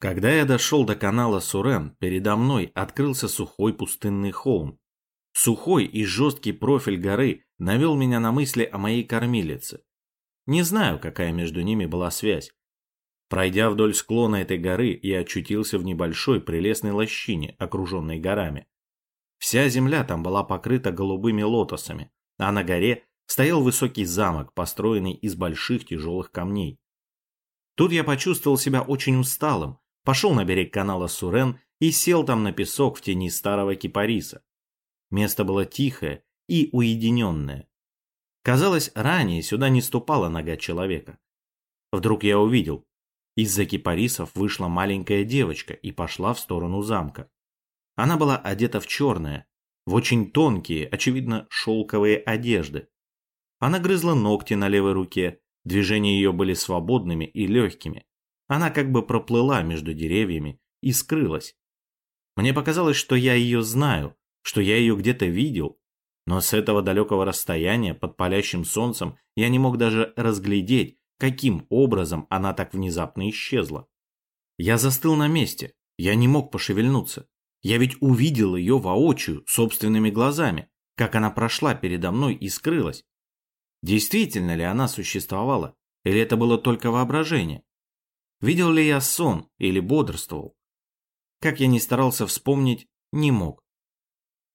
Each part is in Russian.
Когда я дошел до канала Сурен, передо мной открылся сухой пустынный холм. Сухой и жесткий профиль горы навел меня на мысли о моей кормилице. Не знаю, какая между ними была связь. Пройдя вдоль склона этой горы, я очутился в небольшой прелестной лощине, окруженной горами. Вся земля там была покрыта голубыми лотосами, а на горе стоял высокий замок, построенный из больших тяжелых камней. Тут я почувствовал себя очень усталым, пошел на берег канала Сурен и сел там на песок в тени старого кипариса. Место было тихое и уединенное. Казалось, ранее сюда не ступала нога человека. Вдруг я увидел. Из-за кипарисов вышла маленькая девочка и пошла в сторону замка. Она была одета в черное, в очень тонкие, очевидно, шелковые одежды. Она грызла ногти на левой руке, движения ее были свободными и легкими. Она как бы проплыла между деревьями и скрылась. Мне показалось, что я ее знаю, что я ее где-то видел, но с этого далекого расстояния под палящим солнцем я не мог даже разглядеть, каким образом она так внезапно исчезла. Я застыл на месте, я не мог пошевельнуться. Я ведь увидел ее воочию, собственными глазами, как она прошла передо мной и скрылась. Действительно ли она существовала, или это было только воображение? Видел ли я сон или бодрствовал? Как я ни старался вспомнить, не мог.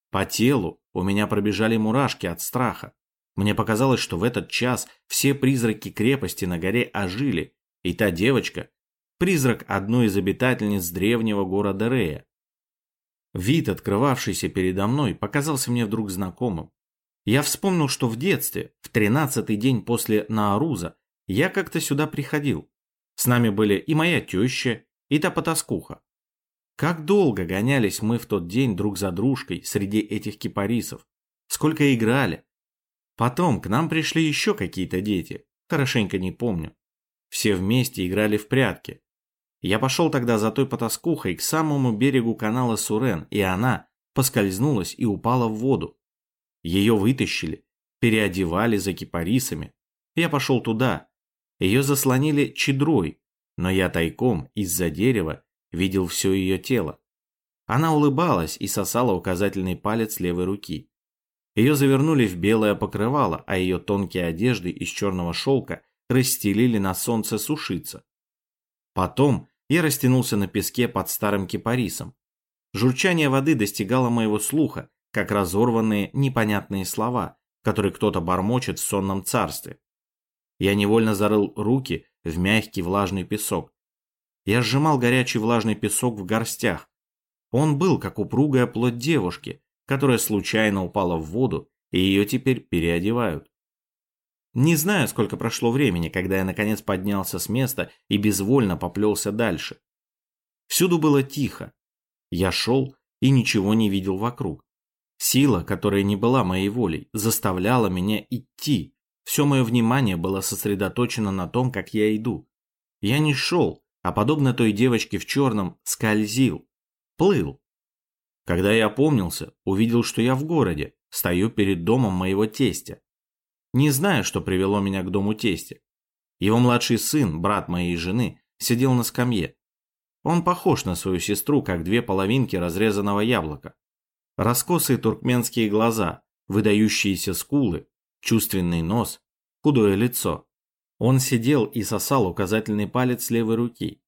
По телу у меня пробежали мурашки от страха. Мне показалось, что в этот час все призраки крепости на горе ожили, и та девочка – призрак одной из обитательниц древнего города Рея. Вид, открывавшийся передо мной, показался мне вдруг знакомым. Я вспомнил, что в детстве, в тринадцатый день после Нааруза, я как-то сюда приходил. С нами были и моя теща, и та потаскуха. Как долго гонялись мы в тот день друг за дружкой среди этих кипарисов. Сколько играли. Потом к нам пришли еще какие-то дети, хорошенько не помню. Все вместе играли в прятки. Я пошел тогда за той потаскухой к самому берегу канала Сурен, и она поскользнулась и упала в воду. Ее вытащили, переодевали за кипарисами. Я пошел туда, ее заслонили чедрой, но я тайком из-за дерева видел все ее тело. Она улыбалась и сосала указательный палец левой руки. Ее завернули в белое покрывало, а ее тонкие одежды из черного шелка расстелили на солнце сушиться. Потом я растянулся на песке под старым кипарисом. Журчание воды достигало моего слуха, как разорванные непонятные слова, которые кто-то бормочет в сонном царстве. Я невольно зарыл руки в мягкий влажный песок. Я сжимал горячий влажный песок в горстях. Он был, как упругая плоть девушки, которая случайно упала в воду, и ее теперь переодевают. Не знаю, сколько прошло времени, когда я наконец поднялся с места и безвольно поплелся дальше. Всюду было тихо. Я шел и ничего не видел вокруг. Сила, которая не была моей волей, заставляла меня идти, все мое внимание было сосредоточено на том, как я иду. Я не шел, а подобно той девочке в черном, скользил, плыл. Когда я опомнился, увидел, что я в городе, стою перед домом моего тестя. Не знаю, что привело меня к дому тестя. Его младший сын, брат моей жены, сидел на скамье. Он похож на свою сестру, как две половинки разрезанного яблока. Раскосые туркменские глаза, выдающиеся скулы, чувственный нос, худое лицо. Он сидел и сосал указательный палец левой руки.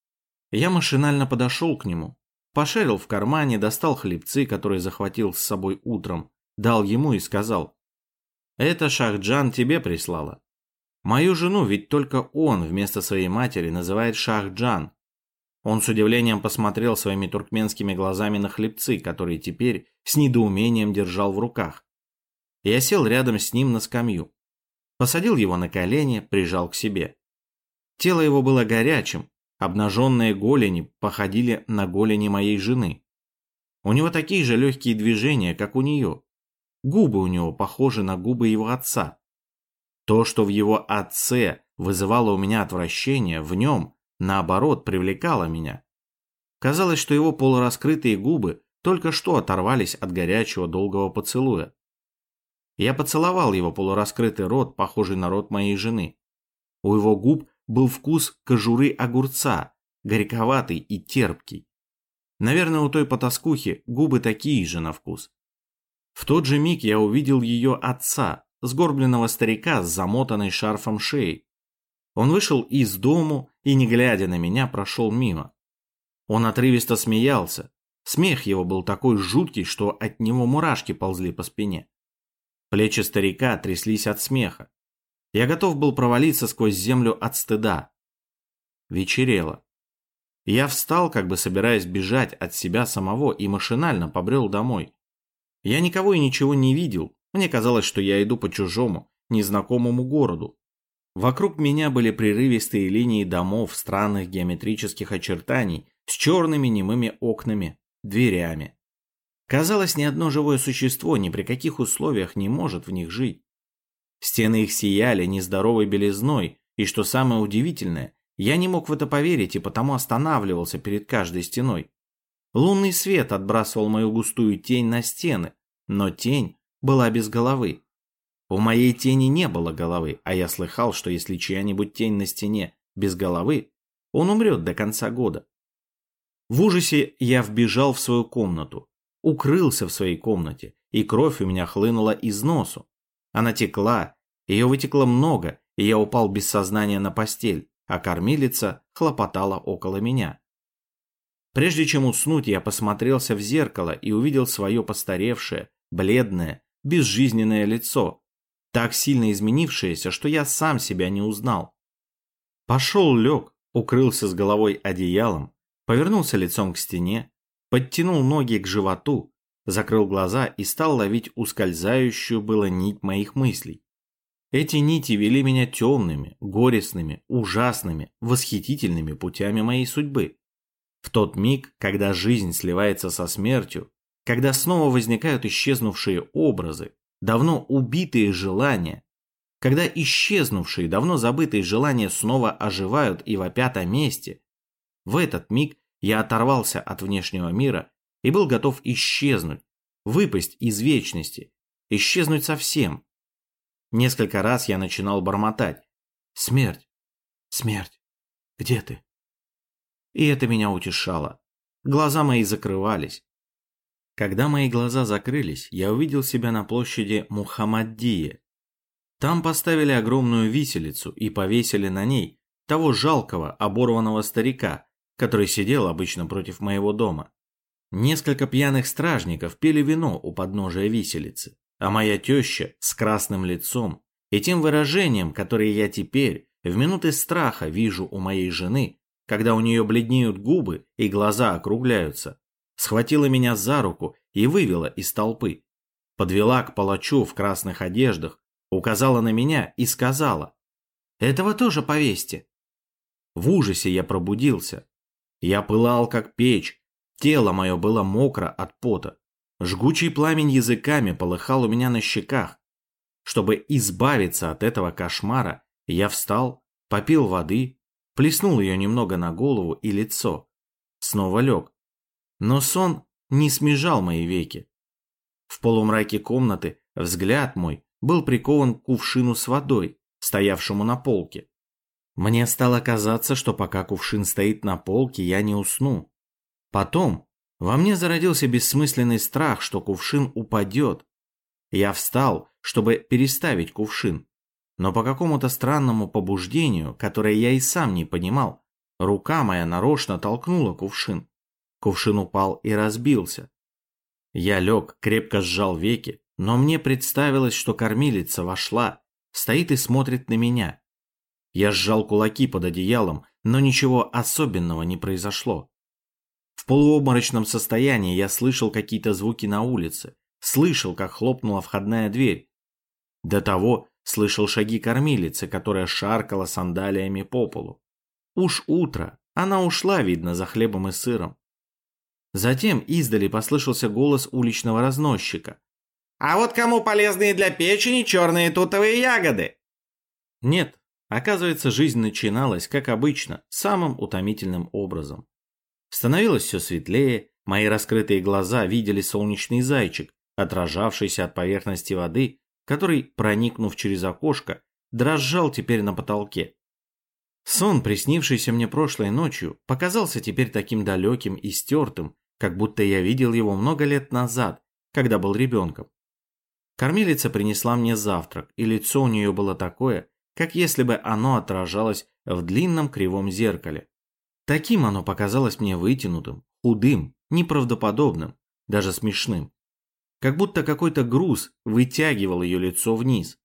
Я машинально подошел к нему, пошарил в кармане, достал хлебцы, которые захватил с собой утром, дал ему и сказал, «Это Шахджан тебе прислала. Мою жену ведь только он вместо своей матери называет Шахджан». Он с удивлением посмотрел своими туркменскими глазами на хлебцы, которые теперь с недоумением держал в руках. Я сел рядом с ним на скамью. Посадил его на колени, прижал к себе. Тело его было горячим, обнаженные голени походили на голени моей жены. У него такие же легкие движения, как у нее. Губы у него похожи на губы его отца. То, что в его отце вызывало у меня отвращение, в нем, наоборот, привлекало меня. Казалось, что его полураскрытые губы только что оторвались от горячего долгого поцелуя. Я поцеловал его полураскрытый рот, похожий на рот моей жены. У его губ был вкус кожуры огурца, горьковатый и терпкий. Наверное, у той потаскухи губы такие же на вкус. В тот же миг я увидел ее отца, сгорбленного старика с замотанной шарфом шеей. Он вышел из дому и, не глядя на меня, прошел мимо. Он отрывисто смеялся. Смех его был такой жуткий, что от него мурашки ползли по спине. Плечи старика тряслись от смеха. Я готов был провалиться сквозь землю от стыда. Вечерело. Я встал, как бы собираясь бежать от себя самого, и машинально побрел домой. Я никого и ничего не видел. Мне казалось, что я иду по чужому, незнакомому городу. Вокруг меня были прерывистые линии домов странных геометрических очертаний с черными немыми окнами, дверями. Казалось, ни одно живое существо ни при каких условиях не может в них жить. Стены их сияли нездоровой белизной, и что самое удивительное, я не мог в это поверить и потому останавливался перед каждой стеной. Лунный свет отбрасывал мою густую тень на стены, но тень была без головы. У моей тени не было головы, а я слыхал, что если чья-нибудь тень на стене без головы, он умрет до конца года. В ужасе я вбежал в свою комнату, укрылся в своей комнате, и кровь у меня хлынула из носу. Она текла, ее вытекло много, и я упал без сознания на постель, а кормилица хлопотала около меня. Прежде чем уснуть, я посмотрелся в зеркало и увидел свое постаревшее, бледное, безжизненное лицо, так сильно изменившееся, что я сам себя не узнал. Пошел лег, укрылся с головой одеялом, повернулся лицом к стене, подтянул ноги к животу, закрыл глаза и стал ловить ускользающую было нить моих мыслей. Эти нити вели меня темными, горестными, ужасными, восхитительными путями моей судьбы. В тот миг, когда жизнь сливается со смертью, когда снова возникают исчезнувшие образы, давно убитые желания, когда исчезнувшие, давно забытые желания снова оживают и вопят о месте, в этот миг я оторвался от внешнего мира и был готов исчезнуть, выпасть из вечности, исчезнуть совсем. Несколько раз я начинал бормотать. «Смерть! Смерть! Где ты?» И это меня утешало. Глаза мои закрывались. Когда мои глаза закрылись, я увидел себя на площади Мухаммаддия. Там поставили огромную виселицу и повесили на ней того жалкого, оборванного старика, который сидел обычно против моего дома. Несколько пьяных стражников пили вино у подножия виселицы, а моя теща с красным лицом и тем выражением, которое я теперь, в минуты страха, вижу у моей жены, когда у нее бледнеют губы и глаза округляются, схватила меня за руку и вывела из толпы. Подвела к палачу в красных одеждах, указала на меня и сказала, «Этого тоже повесьте». В ужасе я пробудился, я пылал, как печь, тело мое было мокро от пота. Жгучий пламень языками полыхал у меня на щеках. Чтобы избавиться от этого кошмара, я встал, попил воды, плеснул ее немного на голову и лицо. Снова лег. Но сон не смежал мои веки. В полумраке комнаты взгляд мой был прикован к кувшину с водой, стоявшему на полке. Мне стало казаться, что пока кувшин стоит на полке, я не усну. Потом во мне зародился бессмысленный страх, что кувшин упадет. Я встал, чтобы переставить кувшин, но по какому-то странному побуждению, которое я и сам не понимал, рука моя нарочно толкнула кувшин. Кувшин упал и разбился. Я лег, крепко сжал веки, но мне представилось, что кормилица вошла, стоит и смотрит на меня. Я сжал кулаки под одеялом, но ничего особенного не произошло. В полуобморочном состоянии я слышал какие-то звуки на улице, слышал, как хлопнула входная дверь. До того слышал шаги кормилицы, которая шаркала сандалиями по полу. Уж утро, она ушла, видно, за хлебом и сыром. Затем издали послышался голос уличного разносчика. «А вот кому полезные для печени черные тутовые ягоды?» Нет, Оказывается, жизнь начиналась, как обычно, самым утомительным образом. Становилось все светлее, мои раскрытые глаза видели солнечный зайчик, отражавшийся от поверхности воды, который, проникнув через окошко, дрожал теперь на потолке. Сон, приснившийся мне прошлой ночью, показался теперь таким далеким и стертым, как будто я видел его много лет назад, когда был ребенком. Кормилица принесла мне завтрак, и лицо у нее было такое, как если бы оно отражалось в длинном кривом зеркале. Таким оно показалось мне вытянутым, худым, неправдоподобным, даже смешным. Как будто какой-то груз вытягивал ее лицо вниз.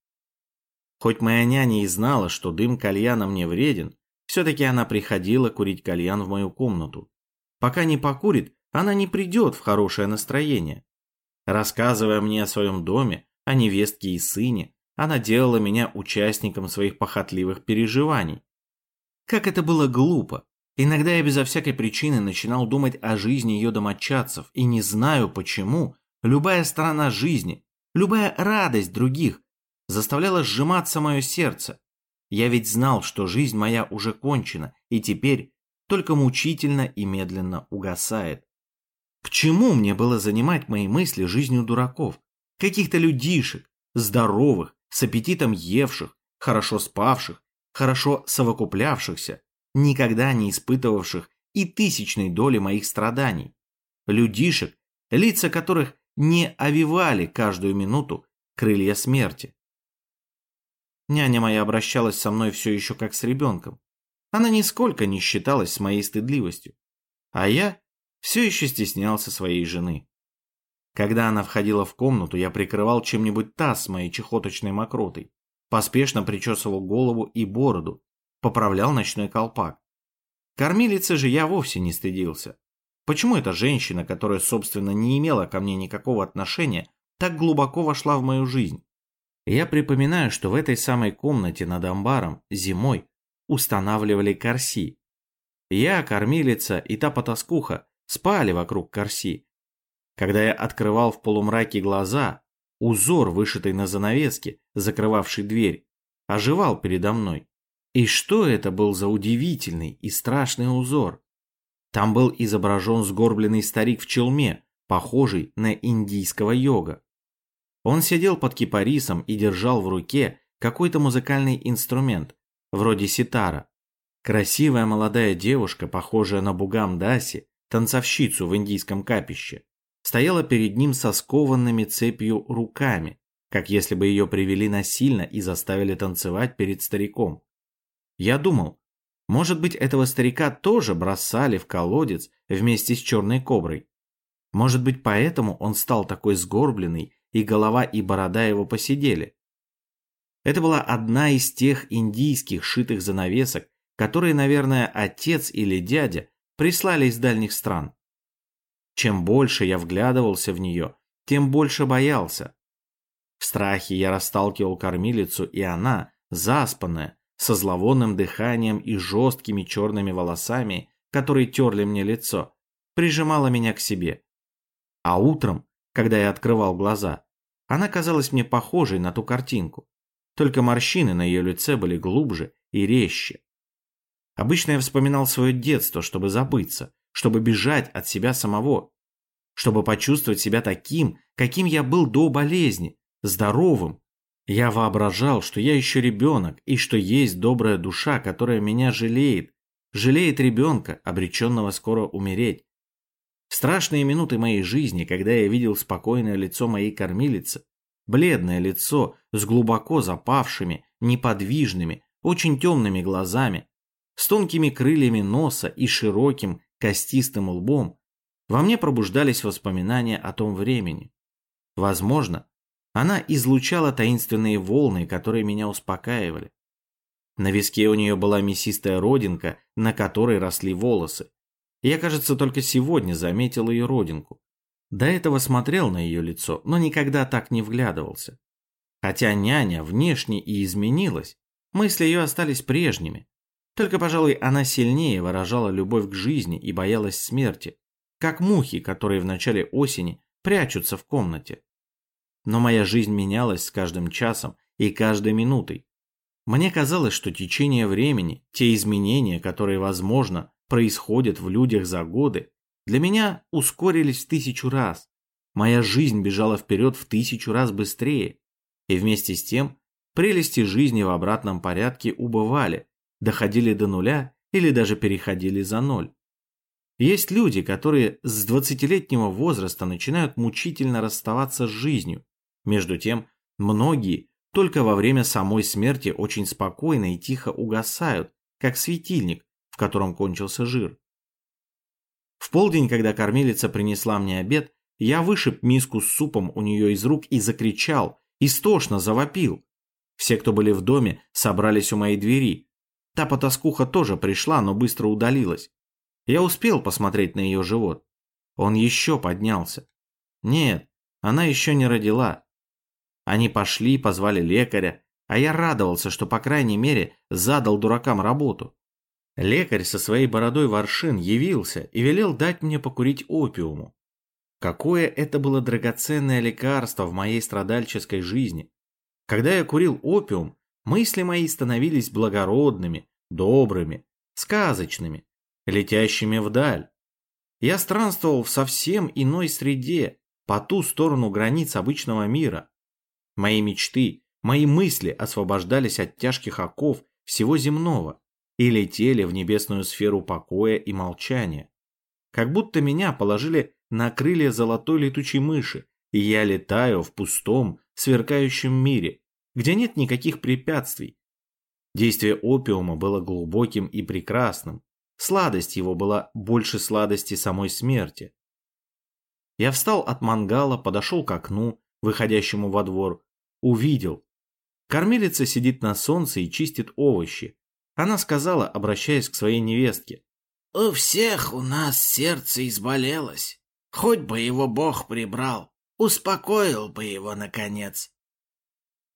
Хоть моя няня и знала, что дым кальяна мне вреден, все-таки она приходила курить кальян в мою комнату. Пока не покурит, она не придет в хорошее настроение. Рассказывая мне о своем доме, о невестке и сыне, она делала меня участником своих похотливых переживаний. Как это было глупо. Иногда я безо всякой причины начинал думать о жизни ее домочадцев, и не знаю почему, любая сторона жизни, любая радость других заставляла сжиматься мое сердце. Я ведь знал, что жизнь моя уже кончена, и теперь только мучительно и медленно угасает. К чему мне было занимать мои мысли жизнью дураков, каких-то людишек, здоровых, с аппетитом евших, хорошо спавших, хорошо совокуплявшихся, никогда не испытывавших и тысячной доли моих страданий. Людишек, лица которых не овивали каждую минуту крылья смерти. Няня моя обращалась со мной все еще как с ребенком. Она нисколько не считалась с моей стыдливостью. А я все еще стеснялся своей жены. Когда она входила в комнату, я прикрывал чем-нибудь таз с моей чехоточной мокротой, поспешно причесывал голову и бороду, поправлял ночной колпак. Кормилицы же я вовсе не стыдился. Почему эта женщина, которая, собственно, не имела ко мне никакого отношения, так глубоко вошла в мою жизнь? Я припоминаю, что в этой самой комнате над амбаром зимой устанавливали корси. Я, кормилица и та потаскуха спали вокруг корси. Когда я открывал в полумраке глаза, узор, вышитый на занавеске, закрывавший дверь, оживал передо мной. И что это был за удивительный и страшный узор? Там был изображен сгорбленный старик в челме, похожий на индийского йога. Он сидел под кипарисом и держал в руке какой-то музыкальный инструмент, вроде ситара. Красивая молодая девушка, похожая на Бугам Даси, танцовщицу в индийском капище, стояла перед ним со скованными цепью руками, как если бы ее привели насильно и заставили танцевать перед стариком. Я думал, может быть, этого старика тоже бросали в колодец вместе с черной коброй. Может быть, поэтому он стал такой сгорбленный, и голова и борода его посидели. Это была одна из тех индийских шитых занавесок, которые, наверное, отец или дядя прислали из дальних стран. Чем больше я вглядывался в нее, тем больше боялся. В страхе я расталкивал кормилицу, и она, заспанная, со зловонным дыханием и жесткими черными волосами, которые терли мне лицо, прижимала меня к себе. А утром, когда я открывал глаза, она казалась мне похожей на ту картинку, только морщины на ее лице были глубже и резче. Обычно я вспоминал свое детство, чтобы забыться, чтобы бежать от себя самого, чтобы почувствовать себя таким, каким я был до болезни, здоровым. Я воображал, что я еще ребенок и что есть добрая душа, которая меня жалеет, жалеет ребенка, обреченного скоро умереть. В страшные минуты моей жизни, когда я видел спокойное лицо моей кормилицы, бледное лицо с глубоко запавшими, неподвижными, очень темными глазами, с тонкими крыльями носа и широким костистым лбом, во мне пробуждались воспоминания о том времени. Возможно, она излучала таинственные волны, которые меня успокаивали. На виске у нее была мясистая родинка, на которой росли волосы. Я, кажется, только сегодня заметил ее родинку. До этого смотрел на ее лицо, но никогда так не вглядывался. Хотя няня внешне и изменилась, мысли ее остались прежними. Только, пожалуй, она сильнее выражала любовь к жизни и боялась смерти, как мухи, которые в начале осени прячутся в комнате. Но моя жизнь менялась с каждым часом и каждой минутой. Мне казалось, что течение времени, те изменения, которые, возможно, происходят в людях за годы, для меня ускорились в тысячу раз. Моя жизнь бежала вперед в тысячу раз быстрее. И вместе с тем прелести жизни в обратном порядке убывали, доходили до нуля или даже переходили за ноль. Есть люди, которые с 20-летнего возраста начинают мучительно расставаться с жизнью. Между тем, многие только во время самой смерти очень спокойно и тихо угасают, как светильник, в котором кончился жир. В полдень, когда кормилица принесла мне обед, я вышиб миску с супом у нее из рук и закричал, истошно завопил. Все, кто были в доме, собрались у моей двери. Та потаскуха тоже пришла, но быстро удалилась. Я успел посмотреть на ее живот. Он еще поднялся. Нет, она еще не родила. Они пошли, позвали лекаря, а я радовался, что, по крайней мере, задал дуракам работу. Лекарь со своей бородой воршин явился и велел дать мне покурить опиуму. Какое это было драгоценное лекарство в моей страдальческой жизни. Когда я курил опиум, мысли мои становились благородными, добрыми, сказочными, летящими вдаль. Я странствовал в совсем иной среде, по ту сторону границ обычного мира. Мои мечты, мои мысли освобождались от тяжких оков всего земного и летели в небесную сферу покоя и молчания. Как будто меня положили на крылья золотой летучей мыши, и я летаю в пустом, сверкающем мире, где нет никаких препятствий. Действие опиума было глубоким и прекрасным, сладость его была больше сладости самой смерти. Я встал от мангала, подошел к окну, выходящему во двор, увидел. Кормилица сидит на солнце и чистит овощи, она сказала, обращаясь к своей невестке. «У всех у нас сердце изболелось. Хоть бы его Бог прибрал, успокоил бы его, наконец».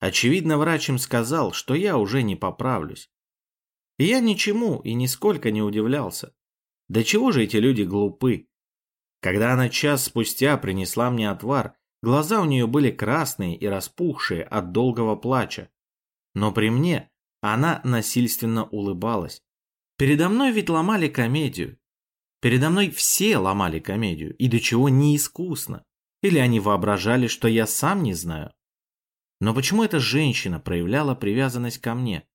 Очевидно, врач им сказал, что я уже не поправлюсь. И я ничему и нисколько не удивлялся. Да чего же эти люди глупы? Когда она час спустя принесла мне отвар, глаза у нее были красные и распухшие от долгого плача. Но при мне она насильственно улыбалась. Передо мной ведь ломали комедию. Передо мной все ломали комедию, и до чего неискусно. Или они воображали, что я сам не знаю. Но почему эта женщина проявляла привязанность ко мне?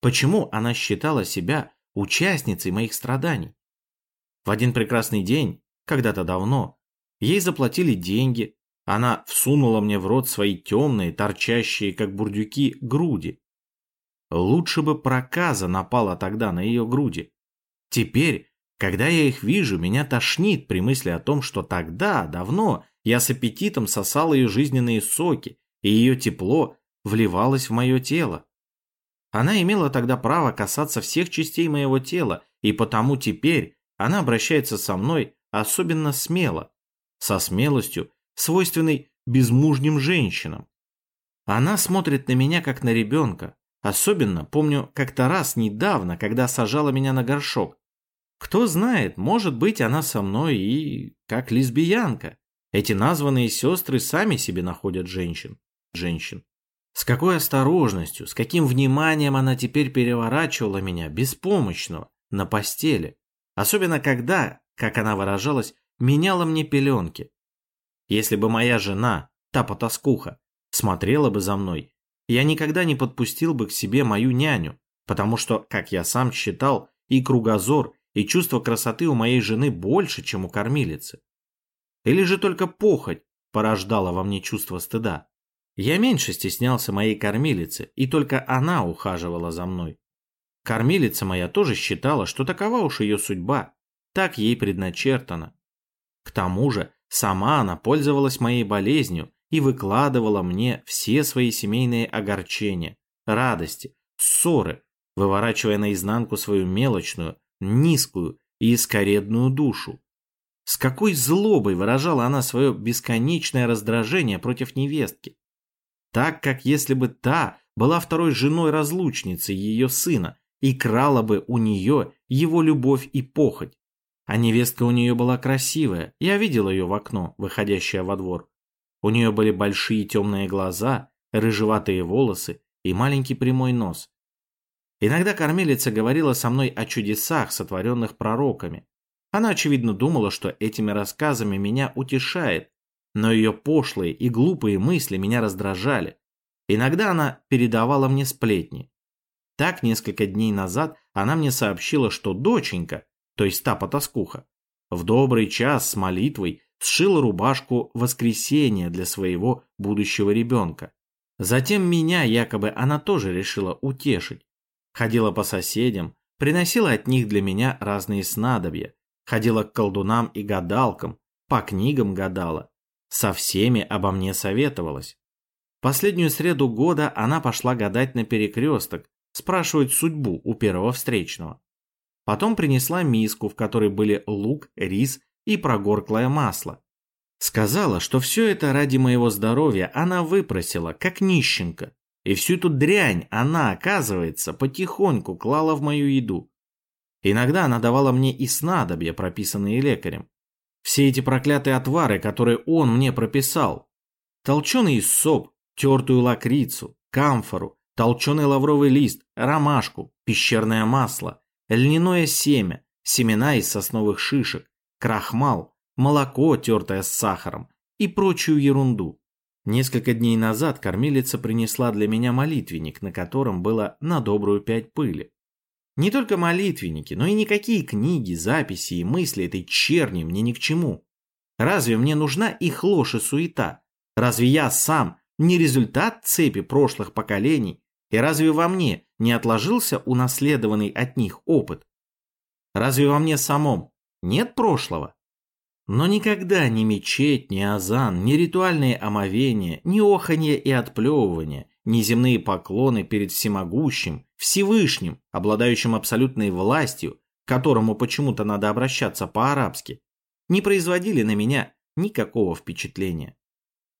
Почему она считала себя участницей моих страданий? В один прекрасный день, когда-то давно, ей заплатили деньги, она всунула мне в рот свои темные, торчащие, как бурдюки, груди. Лучше бы проказа напала тогда на ее груди. Теперь, когда я их вижу, меня тошнит при мысли о том, что тогда, давно, я с аппетитом сосал ее жизненные соки, и ее тепло вливалось в мое тело. Она имела тогда право касаться всех частей моего тела, и потому теперь она обращается со мной особенно смело, со смелостью, свойственной безмужним женщинам. Она смотрит на меня, как на ребенка, Особенно помню как-то раз недавно, когда сажала меня на горшок. Кто знает, может быть, она со мной и как лесбиянка. Эти названные сестры сами себе находят женщин. Женщин. С какой осторожностью, с каким вниманием она теперь переворачивала меня, беспомощного, на постели. Особенно когда, как она выражалась, меняла мне пеленки. Если бы моя жена, та потаскуха, смотрела бы за мной я никогда не подпустил бы к себе мою няню, потому что, как я сам считал, и кругозор, и чувство красоты у моей жены больше, чем у кормилицы. Или же только похоть порождала во мне чувство стыда. Я меньше стеснялся моей кормилицы, и только она ухаживала за мной. Кормилица моя тоже считала, что такова уж ее судьба, так ей предначертано. К тому же, сама она пользовалась моей болезнью и выкладывала мне все свои семейные огорчения, радости, ссоры, выворачивая наизнанку свою мелочную, низкую и искоредную душу. С какой злобой выражала она свое бесконечное раздражение против невестки. Так, как если бы та была второй женой разлучницы ее сына и крала бы у нее его любовь и похоть. А невестка у нее была красивая, я видел ее в окно, выходящее во двор. У нее были большие темные глаза, рыжеватые волосы и маленький прямой нос. Иногда кормилица говорила со мной о чудесах, сотворенных пророками. Она, очевидно, думала, что этими рассказами меня утешает, но ее пошлые и глупые мысли меня раздражали. Иногда она передавала мне сплетни. Так несколько дней назад она мне сообщила, что доченька, то есть та потаскуха, в добрый час с молитвой сшила рубашку воскресенья для своего будущего ребенка. Затем меня якобы она тоже решила утешить. Ходила по соседям, приносила от них для меня разные снадобья, ходила к колдунам и гадалкам, по книгам гадала, со всеми обо мне советовалась. Последнюю среду года она пошла гадать на перекресток, спрашивать судьбу у первого встречного. Потом принесла миску, в которой были лук, рис и прогорклое масло. Сказала, что все это ради моего здоровья она выпросила, как нищенка. И всю эту дрянь она, оказывается, потихоньку клала в мою еду. Иногда она давала мне и снадобья, прописанные лекарем. Все эти проклятые отвары, которые он мне прописал. Толченый соп, тертую лакрицу, камфору, толченый лавровый лист, ромашку, пещерное масло, льняное семя, семена из сосновых шишек, крахмал, молоко, тертое с сахаром и прочую ерунду. Несколько дней назад кормилица принесла для меня молитвенник, на котором было на добрую пять пыли. Не только молитвенники, но и никакие книги, записи и мысли этой черни мне ни к чему. Разве мне нужна их ложь и суета? Разве я сам не результат цепи прошлых поколений? И разве во мне не отложился унаследованный от них опыт? Разве во мне самом нет прошлого? Но никогда ни мечеть, ни азан, ни ритуальные омовения, ни оханье и отплевывание, ни земные поклоны перед всемогущим, Всевышним, обладающим абсолютной властью, к которому почему-то надо обращаться по-арабски, не производили на меня никакого впечатления.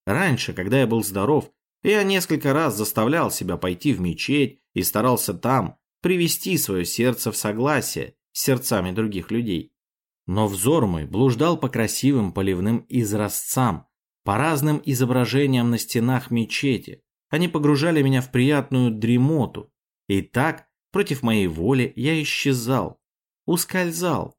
Раньше, когда я был здоров, я несколько раз заставлял себя пойти в мечеть и старался там привести свое сердце в согласие с сердцами других людей. Но взор мой блуждал по красивым поливным изразцам, по разным изображениям на стенах мечети. Они погружали меня в приятную дремоту. И так, против моей воли, я исчезал, ускользал.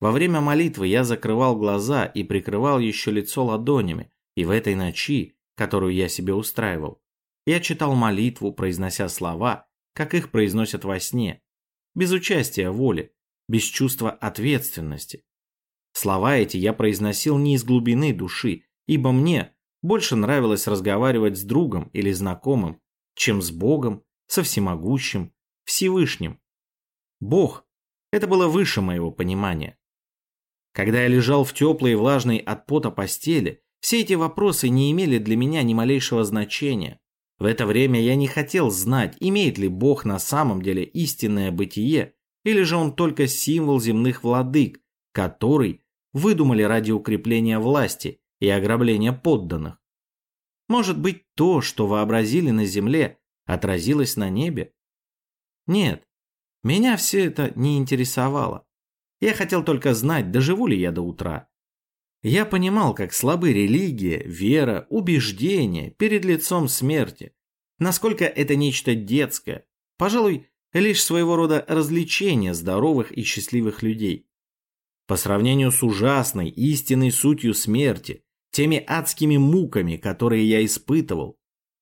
Во время молитвы я закрывал глаза и прикрывал еще лицо ладонями, и в этой ночи, которую я себе устраивал, я читал молитву, произнося слова, как их произносят во сне, без участия воли, без чувства ответственности. Слова эти я произносил не из глубины души, ибо мне больше нравилось разговаривать с другом или знакомым, чем с Богом, со всемогущим, Всевышним. Бог – это было выше моего понимания. Когда я лежал в теплой и влажной от пота постели, все эти вопросы не имели для меня ни малейшего значения. В это время я не хотел знать, имеет ли Бог на самом деле истинное бытие или же он только символ земных владык, который выдумали ради укрепления власти и ограбления подданных? Может быть, то, что вообразили на земле, отразилось на небе? Нет, меня все это не интересовало. Я хотел только знать, доживу ли я до утра. Я понимал, как слабы религия, вера, убеждения перед лицом смерти. Насколько это нечто детское, пожалуй, лишь своего рода развлечение здоровых и счастливых людей. По сравнению с ужасной, истинной сутью смерти, теми адскими муками, которые я испытывал,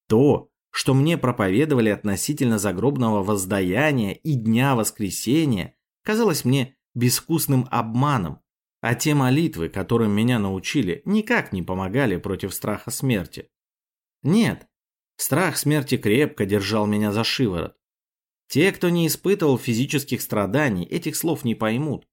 то, что мне проповедовали относительно загробного воздаяния и дня воскресения, казалось мне безвкусным обманом, а те молитвы, которым меня научили, никак не помогали против страха смерти. Нет, страх смерти крепко держал меня за шиворот. Те, кто не испытывал физических страданий, этих слов не поймут.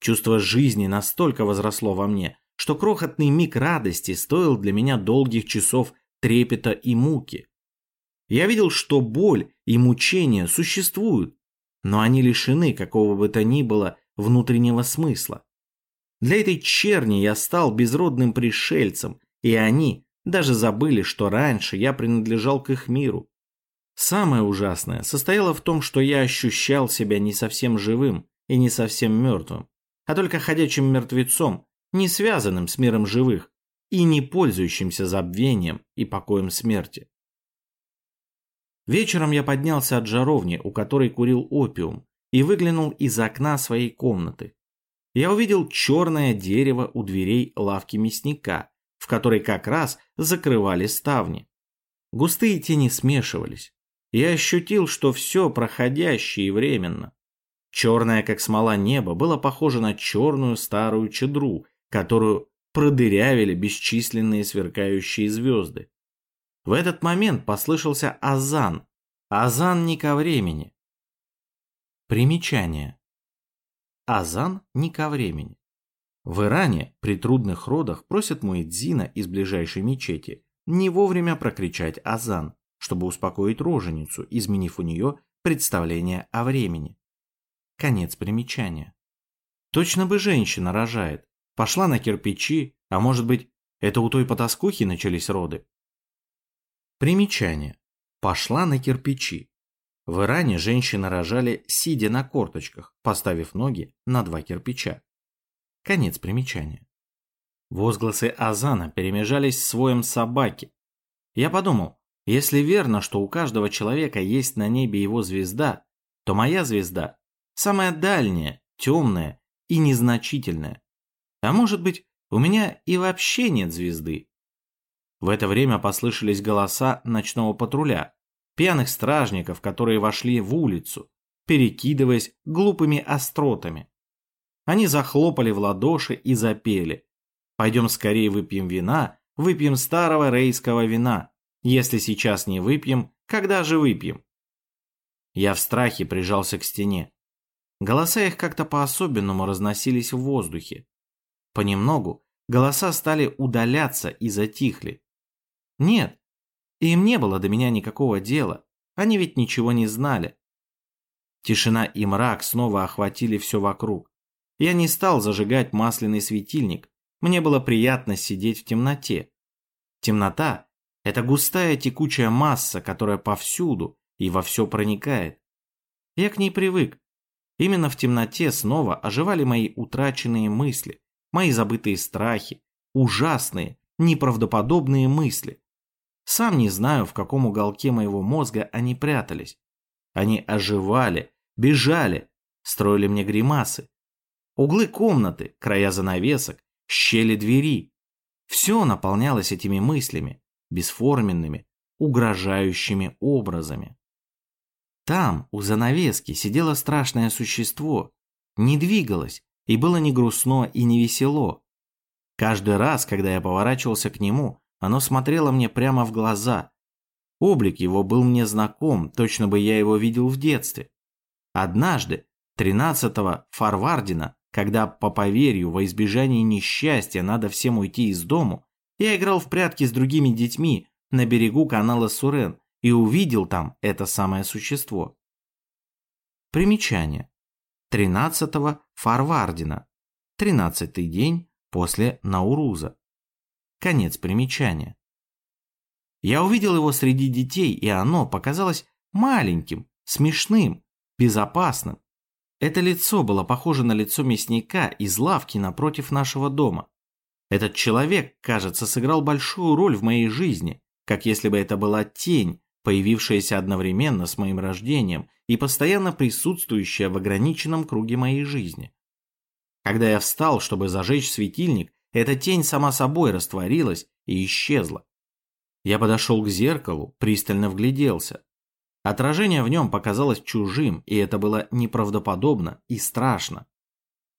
Чувство жизни настолько возросло во мне, что крохотный миг радости стоил для меня долгих часов трепета и муки. Я видел, что боль и мучения существуют, но они лишены какого бы то ни было внутреннего смысла. Для этой черни я стал безродным пришельцем, и они даже забыли, что раньше я принадлежал к их миру. Самое ужасное состояло в том, что я ощущал себя не совсем живым и не совсем мертвым, а только ходячим мертвецом, не связанным с миром живых и не пользующимся забвением и покоем смерти. Вечером я поднялся от жаровни, у которой курил опиум, и выглянул из окна своей комнаты. Я увидел черное дерево у дверей лавки мясника, в которой как раз закрывали ставни. Густые тени смешивались. я ощутил, что все проходящее и временно. Черное, как смола небо, было похоже на черную старую чедру, которую продырявили бесчисленные сверкающие звезды. В этот момент послышался азан. Азан не ко времени. Примечание. Азан не ко времени. В Иране при трудных родах просят муэдзина из ближайшей мечети не вовремя прокричать азан, чтобы успокоить роженицу, изменив у нее представление о времени. Конец примечания. Точно бы женщина рожает. Пошла на кирпичи, а может быть, это у той потаскухи начались роды? Примечание. Пошла на кирпичи. В Иране женщины рожали, сидя на корточках, поставив ноги на два кирпича. Конец примечания. Возгласы Азана перемежались с воем собаки. Я подумал, если верно, что у каждого человека есть на небе его звезда, то моя звезда самая дальняя, темная и незначительная. А может быть, у меня и вообще нет звезды. В это время послышались голоса ночного патруля, пьяных стражников, которые вошли в улицу, перекидываясь глупыми остротами. Они захлопали в ладоши и запели. «Пойдем скорее выпьем вина, выпьем старого рейского вина. Если сейчас не выпьем, когда же выпьем?» Я в страхе прижался к стене. Голоса их как-то по-особенному разносились в воздухе. Понемногу голоса стали удаляться и затихли. Нет, им не было до меня никакого дела, они ведь ничего не знали. Тишина и мрак снова охватили все вокруг. Я не стал зажигать масляный светильник, мне было приятно сидеть в темноте. Темнота – это густая текучая масса, которая повсюду и во все проникает. Я к ней привык. Именно в темноте снова оживали мои утраченные мысли, мои забытые страхи, ужасные, неправдоподобные мысли. Сам не знаю, в каком уголке моего мозга они прятались. Они оживали, бежали, строили мне гримасы. Углы комнаты, края занавесок, щели двери. Все наполнялось этими мыслями, бесформенными, угрожающими образами. Там, у занавески, сидело страшное существо, не двигалось, и было не грустно и не весело. Каждый раз, когда я поворачивался к нему, оно смотрело мне прямо в глаза. Облик его был мне знаком, точно бы я его видел в детстве. Однажды, 13-го Фарвардина, когда по поверью во избежание несчастья надо всем уйти из дому, я играл в прятки с другими детьми на берегу канала Сурен и увидел там это самое существо. Примечание. 13-го Фарвардина. 13-й день после Науруза. Конец примечания. Я увидел его среди детей, и оно показалось маленьким, смешным, безопасным. Это лицо было похоже на лицо мясника из лавки напротив нашего дома. Этот человек, кажется, сыграл большую роль в моей жизни, как если бы это была тень, появившаяся одновременно с моим рождением и постоянно присутствующая в ограниченном круге моей жизни. Когда я встал, чтобы зажечь светильник, эта тень сама собой растворилась и исчезла. Я подошел к зеркалу, пристально вгляделся. Отражение в нем показалось чужим, и это было неправдоподобно и страшно.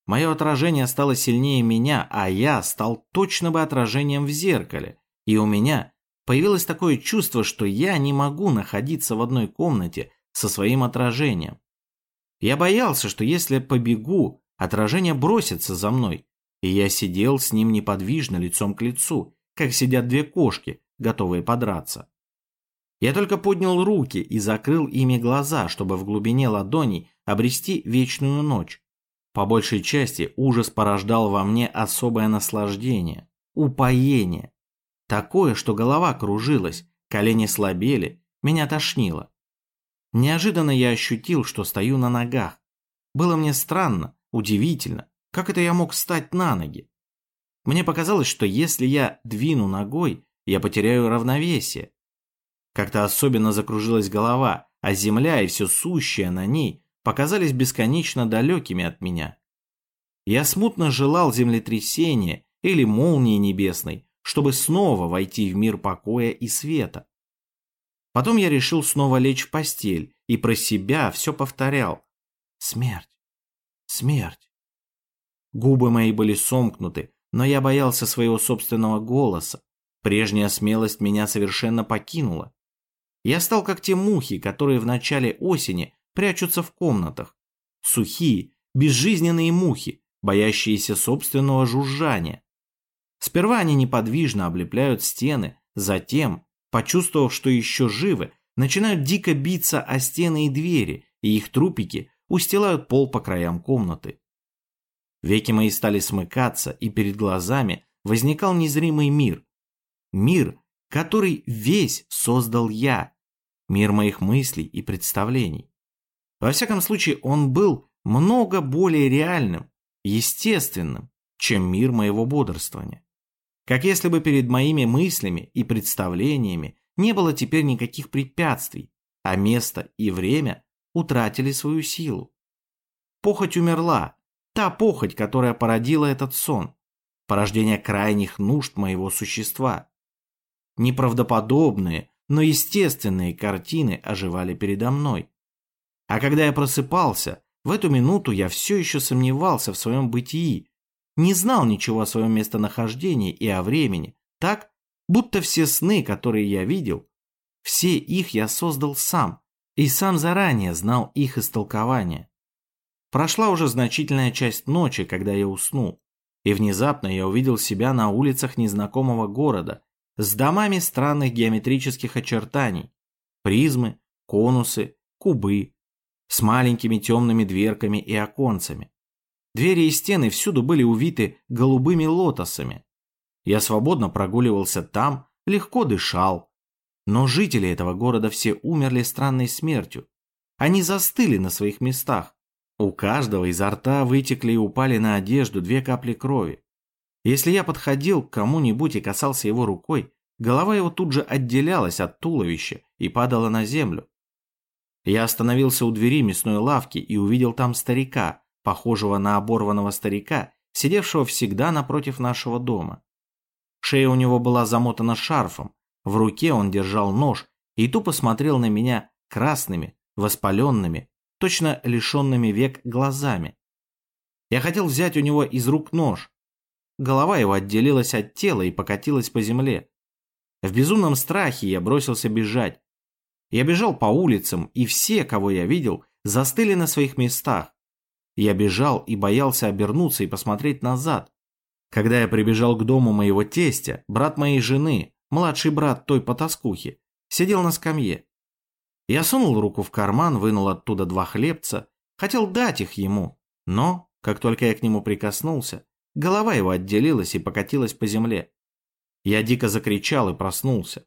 Мое отражение стало сильнее меня, а я стал точно бы отражением в зеркале, и у меня появилось такое чувство, что я не могу находиться в одной комнате со своим отражением. Я боялся, что если побегу, отражение бросится за мной, и я сидел с ним неподвижно лицом к лицу, как сидят две кошки, готовые подраться. Я только поднял руки и закрыл ими глаза, чтобы в глубине ладоней обрести вечную ночь. По большей части ужас порождал во мне особое наслаждение, упоение. Такое, что голова кружилась, колени слабели, меня тошнило. Неожиданно я ощутил, что стою на ногах. Было мне странно, удивительно, как это я мог встать на ноги? Мне показалось, что если я двину ногой, я потеряю равновесие. Как-то особенно закружилась голова, а земля и все сущее на ней показались бесконечно далекими от меня. Я смутно желал землетрясения или молнии небесной, чтобы снова войти в мир покоя и света. Потом я решил снова лечь в постель и про себя все повторял. Смерть. Смерть. Губы мои были сомкнуты, но я боялся своего собственного голоса. Прежняя смелость меня совершенно покинула. Я стал как те мухи, которые в начале осени прячутся в комнатах. Сухие, безжизненные мухи, боящиеся собственного жужжания. Сперва они неподвижно облепляют стены, затем, почувствовав, что еще живы, начинают дико биться о стены и двери, и их трупики устилают пол по краям комнаты. Веки мои стали смыкаться, и перед глазами возникал незримый мир. Мир, который весь создал я. Мир моих мыслей и представлений. Во всяком случае, он был много более реальным, естественным, чем мир моего бодрствования. Как если бы перед моими мыслями и представлениями не было теперь никаких препятствий, а место и время утратили свою силу. Похоть умерла, та похоть, которая породила этот сон, порождение крайних нужд моего существа. Неправдоподобные, но естественные картины оживали передо мной. А когда я просыпался, в эту минуту я все еще сомневался в своем бытии, не знал ничего о своем местонахождении и о времени, так, будто все сны, которые я видел, все их я создал сам, и сам заранее знал их истолкование. Прошла уже значительная часть ночи, когда я уснул, и внезапно я увидел себя на улицах незнакомого города с домами странных геометрических очертаний, призмы, конусы, кубы, с маленькими темными дверками и оконцами. Двери и стены всюду были увиты голубыми лотосами. Я свободно прогуливался там, легко дышал. Но жители этого города все умерли странной смертью. Они застыли на своих местах. У каждого изо рта вытекли и упали на одежду две капли крови. Если я подходил к кому-нибудь и касался его рукой, голова его тут же отделялась от туловища и падала на землю. Я остановился у двери мясной лавки и увидел там старика, похожего на оборванного старика, сидевшего всегда напротив нашего дома. Шея у него была замотана шарфом, в руке он держал нож и тупо смотрел на меня красными, воспаленными, точно лишенными век глазами. Я хотел взять у него из рук нож. Голова его отделилась от тела и покатилась по земле. В безумном страхе я бросился бежать, я бежал по улицам, и все, кого я видел, застыли на своих местах. Я бежал и боялся обернуться и посмотреть назад. Когда я прибежал к дому моего тестя, брат моей жены, младший брат той потаскухи, сидел на скамье. Я сунул руку в карман, вынул оттуда два хлебца, хотел дать их ему, но, как только я к нему прикоснулся, голова его отделилась и покатилась по земле. Я дико закричал и проснулся.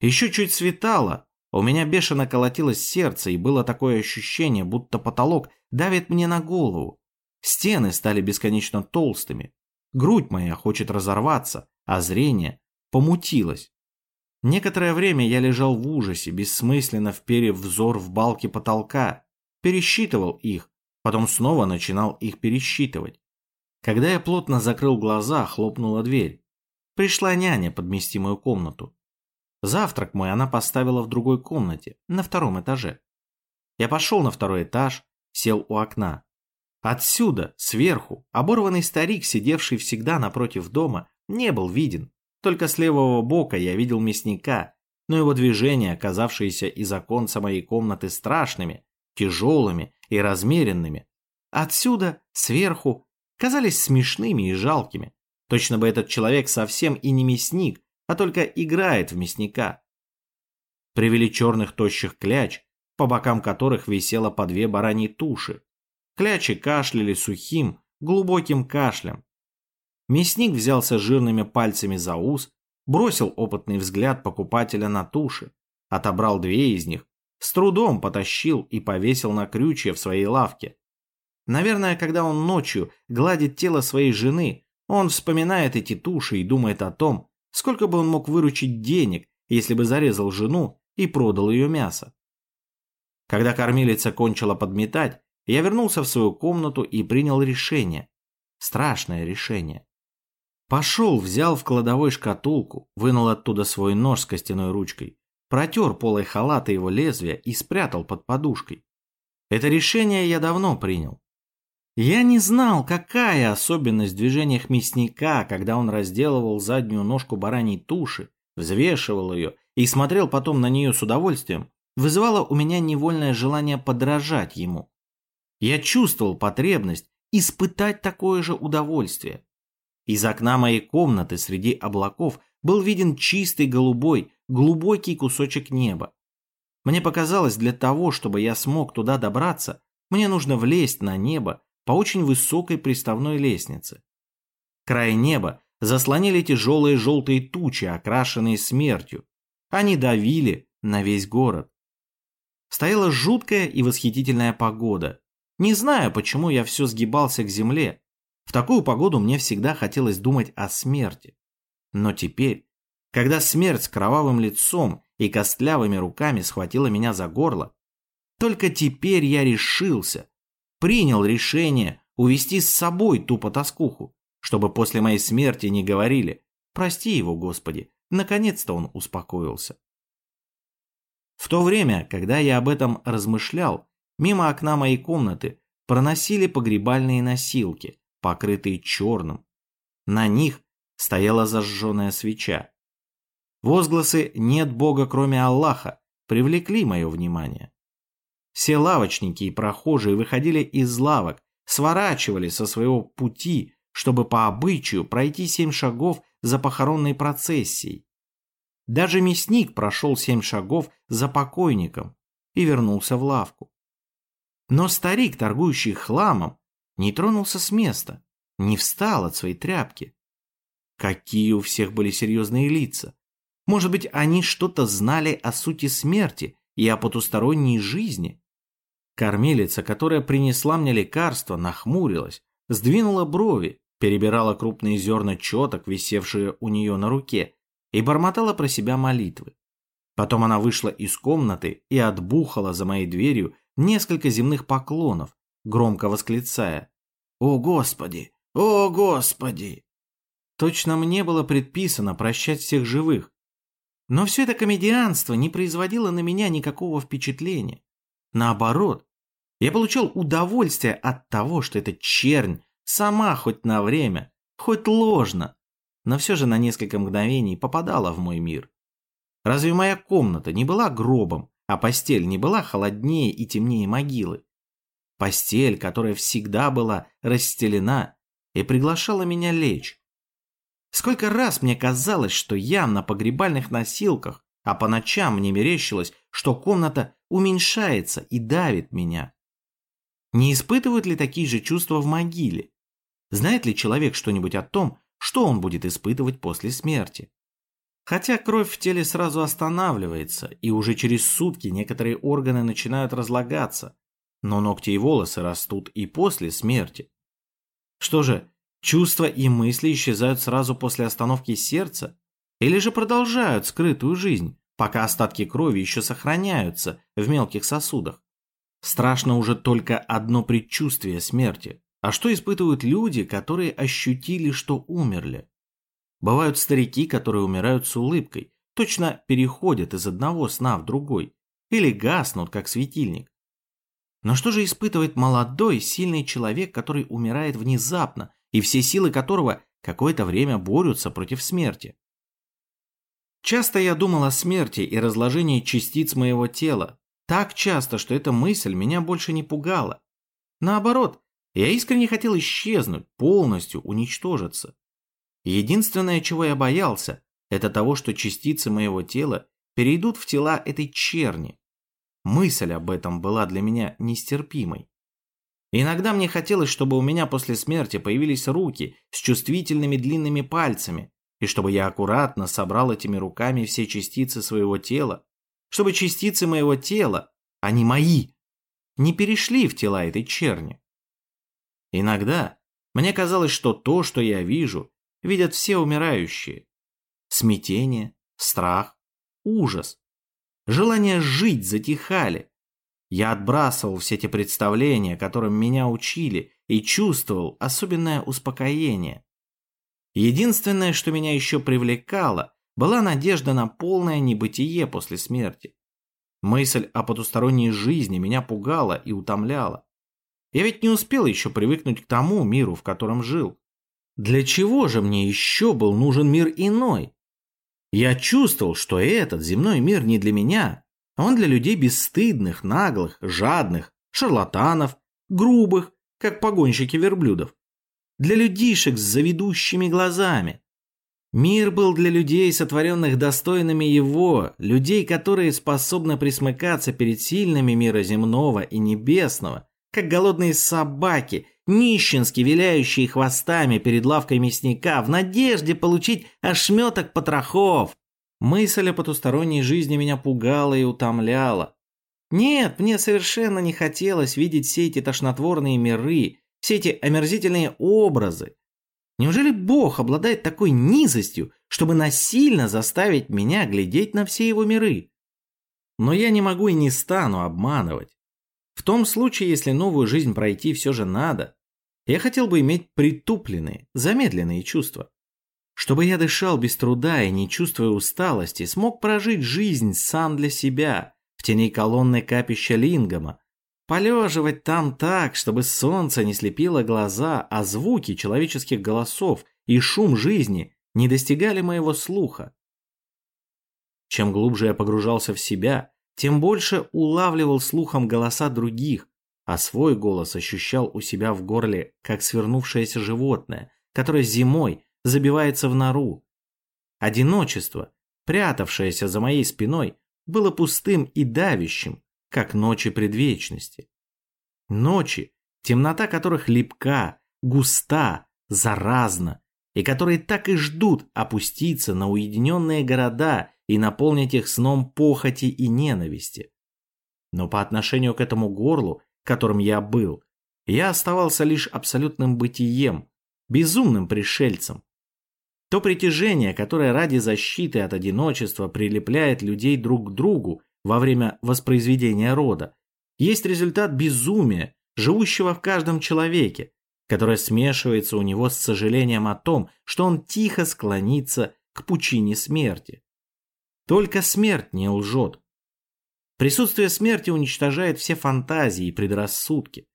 Еще чуть светало, у меня бешено колотилось сердце, и было такое ощущение, будто потолок давит мне на голову. Стены стали бесконечно толстыми. Грудь моя хочет разорваться, а зрение помутилось. Некоторое время я лежал в ужасе, бессмысленно вперев взор в балки потолка, пересчитывал их, потом снова начинал их пересчитывать. Когда я плотно закрыл глаза, хлопнула дверь. Пришла няня подмести мою комнату. Завтрак мой она поставила в другой комнате, на втором этаже. Я пошел на второй этаж, сел у окна. Отсюда, сверху, оборванный старик, сидевший всегда напротив дома, не был виден. Только с левого бока я видел мясника, но его движения, оказавшиеся из оконца моей комнаты страшными, тяжелыми и размеренными, отсюда, сверху, казались смешными и жалкими. Точно бы этот человек совсем и не мясник, а только играет в мясника. Привели черных тощих кляч, по бокам которых висело по две бараньи туши. Клячи кашляли сухим, глубоким кашлем. Мясник взялся жирными пальцами за ус, бросил опытный взгляд покупателя на туши, отобрал две из них, с трудом потащил и повесил на крючья в своей лавке. Наверное, когда он ночью гладит тело своей жены, он вспоминает эти туши и думает о том, Сколько бы он мог выручить денег, если бы зарезал жену и продал ее мясо? Когда кормилица кончила подметать, я вернулся в свою комнату и принял решение. Страшное решение. Пошел, взял в кладовой шкатулку, вынул оттуда свой нож с костяной ручкой, протер полой халата его лезвия и спрятал под подушкой. Это решение я давно принял. Я не знал, какая особенность в движениях мясника, когда он разделывал заднюю ножку бараньей туши, взвешивал ее и смотрел потом на нее с удовольствием, вызывало у меня невольное желание подражать ему. Я чувствовал потребность испытать такое же удовольствие. Из окна моей комнаты среди облаков был виден чистый голубой, глубокий кусочек неба. Мне показалось, для того, чтобы я смог туда добраться, мне нужно влезть на небо по очень высокой приставной лестнице. Край неба заслонили тяжелые желтые тучи, окрашенные смертью. Они давили на весь город. Стояла жуткая и восхитительная погода. Не знаю, почему я все сгибался к земле. В такую погоду мне всегда хотелось думать о смерти. Но теперь, когда смерть с кровавым лицом и костлявыми руками схватила меня за горло, только теперь я решился, принял решение увести с собой ту потаскуху, чтобы после моей смерти не говорили «Прости его, Господи, наконец-то он успокоился». В то время, когда я об этом размышлял, мимо окна моей комнаты проносили погребальные носилки, покрытые черным. На них стояла зажженная свеча. Возгласы «нет Бога, кроме Аллаха» привлекли мое внимание. Все лавочники и прохожие выходили из лавок, сворачивали со своего пути, чтобы по обычаю пройти семь шагов за похоронной процессией. Даже мясник прошел семь шагов за покойником и вернулся в лавку. Но старик, торгующий хламом, не тронулся с места, не встал от своей тряпки. Какие у всех были серьезные лица. Может быть, они что-то знали о сути смерти и о потусторонней жизни? Кормилица, которая принесла мне лекарство, нахмурилась, сдвинула брови, перебирала крупные зерна четок, висевшие у нее на руке, и бормотала про себя молитвы. Потом она вышла из комнаты и отбухала за моей дверью несколько земных поклонов, громко восклицая «О, Господи! О, Господи!» Точно мне было предписано прощать всех живых. Но все это комедианство не производило на меня никакого впечатления. Наоборот, я получал удовольствие от того, что эта чернь сама хоть на время, хоть ложно, но все же на несколько мгновений попадала в мой мир. Разве моя комната не была гробом, а постель не была холоднее и темнее могилы? Постель, которая всегда была расстелена и приглашала меня лечь. Сколько раз мне казалось, что я на погребальных носилках, а по ночам мне мерещилось, что комната уменьшается и давит меня. Не испытывают ли такие же чувства в могиле? Знает ли человек что-нибудь о том, что он будет испытывать после смерти? Хотя кровь в теле сразу останавливается, и уже через сутки некоторые органы начинают разлагаться, но ногти и волосы растут и после смерти. Что же, чувства и мысли исчезают сразу после остановки сердца? Или же продолжают скрытую жизнь, пока остатки крови еще сохраняются в мелких сосудах? Страшно уже только одно предчувствие смерти. А что испытывают люди, которые ощутили, что умерли? Бывают старики, которые умирают с улыбкой, точно переходят из одного сна в другой, или гаснут, как светильник. Но что же испытывает молодой, сильный человек, который умирает внезапно, и все силы которого какое-то время борются против смерти? Часто я думал о смерти и разложении частиц моего тела, так часто, что эта мысль меня больше не пугала. Наоборот, я искренне хотел исчезнуть, полностью уничтожиться. Единственное, чего я боялся, это того, что частицы моего тела перейдут в тела этой черни. Мысль об этом была для меня нестерпимой. Иногда мне хотелось, чтобы у меня после смерти появились руки с чувствительными длинными пальцами, и чтобы я аккуратно собрал этими руками все частицы своего тела, чтобы частицы моего тела, не мои, не перешли в тела этой черни. Иногда мне казалось, что то, что я вижу, видят все умирающие. Смятение, страх, ужас, желание жить затихали. Я отбрасывал все эти представления, которым меня учили, и чувствовал особенное успокоение. Единственное, что меня еще привлекало, была надежда на полное небытие после смерти. Мысль о потусторонней жизни меня пугала и утомляла. Я ведь не успел еще привыкнуть к тому миру, в котором жил. Для чего же мне еще был нужен мир иной? Я чувствовал, что этот земной мир не для меня, он для людей бесстыдных, наглых, жадных, шарлатанов, грубых, как погонщики верблюдов. Для людишек с заведущими глазами, Мир был для людей, сотворенных достойными его, людей, которые способны присмыкаться перед сильными мира земного и небесного, как голодные собаки, нищенски виляющие хвостами перед лавкой мясника в надежде получить ошметок потрохов. Мысль о потусторонней жизни меня пугала и утомляла. Нет, мне совершенно не хотелось видеть все эти тошнотворные миры, все эти омерзительные образы, Неужели Бог обладает такой низостью, чтобы насильно заставить меня глядеть на все его миры? Но я не могу и не стану обманывать. В том случае, если новую жизнь пройти все же надо, я хотел бы иметь притупленные, замедленные чувства. Чтобы я дышал без труда и не чувствуя усталости, смог прожить жизнь сам для себя, в тени колонны капища Лингома, Полеживать там так, чтобы солнце не слепило глаза, а звуки человеческих голосов и шум жизни не достигали моего слуха. Чем глубже я погружался в себя, тем больше улавливал слухом голоса других, а свой голос ощущал у себя в горле, как свернувшееся животное, которое зимой забивается в нору. Одиночество, прятавшееся за моей спиной, было пустым и давящим, как ночи предвечности. Ночи, темнота которых липка, густа, заразна, и которые так и ждут опуститься на уединенные города и наполнить их сном похоти и ненависти. Но по отношению к этому горлу, которым я был, я оставался лишь абсолютным бытием, безумным пришельцем. То притяжение, которое ради защиты от одиночества прилепляет людей друг к другу во время воспроизведения рода, есть результат безумия, живущего в каждом человеке, которое смешивается у него с сожалением о том, что он тихо склонится к пучине смерти. Только смерть не лжет. Присутствие смерти уничтожает все фантазии и предрассудки.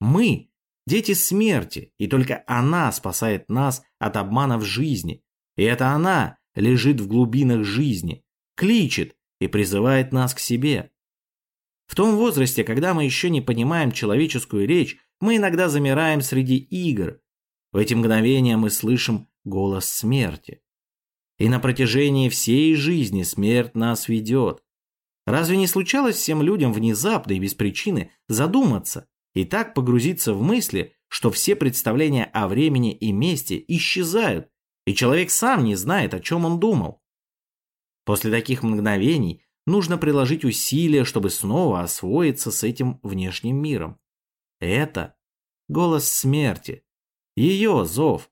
Мы – дети смерти, и только она спасает нас от обмана в жизни. И это она лежит в глубинах жизни, кличет, и призывает нас к себе. В том возрасте, когда мы еще не понимаем человеческую речь, мы иногда замираем среди игр. В эти мгновения мы слышим голос смерти. И на протяжении всей жизни смерть нас ведет. Разве не случалось всем людям внезапно и без причины задуматься и так погрузиться в мысли, что все представления о времени и месте исчезают, и человек сам не знает, о чем он думал? После таких мгновений нужно приложить усилия, чтобы снова освоиться с этим внешним миром. Это голос смерти, ее зов.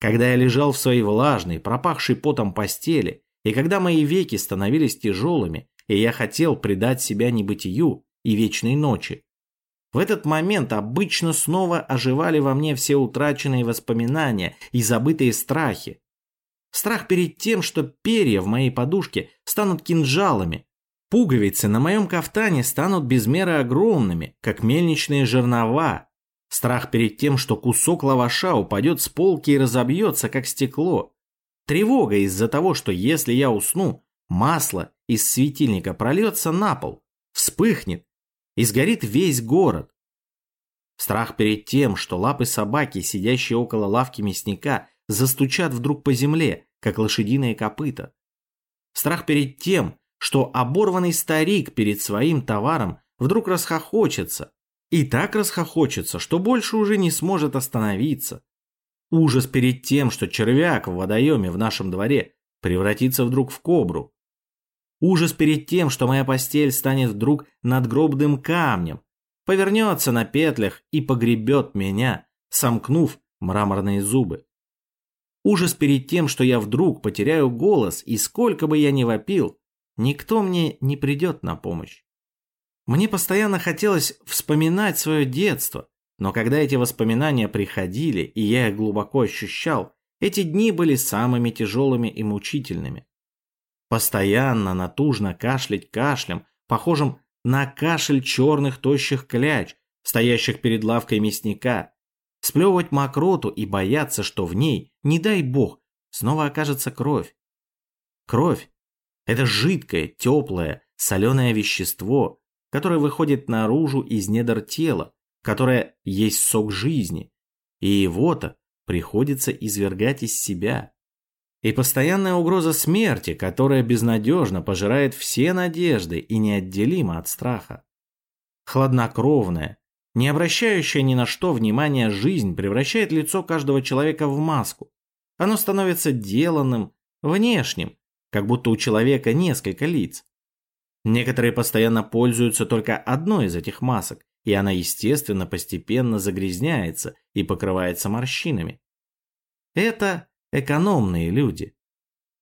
Когда я лежал в своей влажной, пропахшей потом постели, и когда мои веки становились тяжелыми, и я хотел предать себя небытию и вечной ночи, в этот момент обычно снова оживали во мне все утраченные воспоминания и забытые страхи, Страх перед тем, что перья в моей подушке станут кинжалами. Пуговицы на моем кафтане станут без меры огромными, как мельничные жернова. Страх перед тем, что кусок лаваша упадет с полки и разобьется, как стекло. Тревога из-за того, что если я усну, масло из светильника прольется на пол, вспыхнет и сгорит весь город. Страх перед тем, что лапы собаки, сидящие около лавки мясника, застучат вдруг по земле, как лошадиные копыта. Страх перед тем, что оборванный старик перед своим товаром вдруг расхохочется, и так расхохочется, что больше уже не сможет остановиться. Ужас перед тем, что червяк в водоеме в нашем дворе превратится вдруг в кобру. Ужас перед тем, что моя постель станет вдруг надгробным камнем, повернется на петлях и погребет меня, сомкнув мраморные зубы. Ужас перед тем, что я вдруг потеряю голос, и сколько бы я ни вопил, никто мне не придет на помощь. Мне постоянно хотелось вспоминать свое детство, но когда эти воспоминания приходили, и я их глубоко ощущал, эти дни были самыми тяжелыми и мучительными. Постоянно натужно кашлять кашлем, похожим на кашель черных тощих кляч, стоящих перед лавкой мясника, сплевывать мокроту и бояться, что в ней, не дай бог, снова окажется кровь. Кровь – это жидкое, теплое, соленое вещество, которое выходит наружу из недр тела, которое есть сок жизни, и его-то приходится извергать из себя. И постоянная угроза смерти, которая безнадежно пожирает все надежды и неотделима от страха. Хладнокровная, не обращающая ни на что внимания жизнь превращает лицо каждого человека в маску. Оно становится деланным, внешним, как будто у человека несколько лиц. Некоторые постоянно пользуются только одной из этих масок, и она, естественно, постепенно загрязняется и покрывается морщинами. Это экономные люди.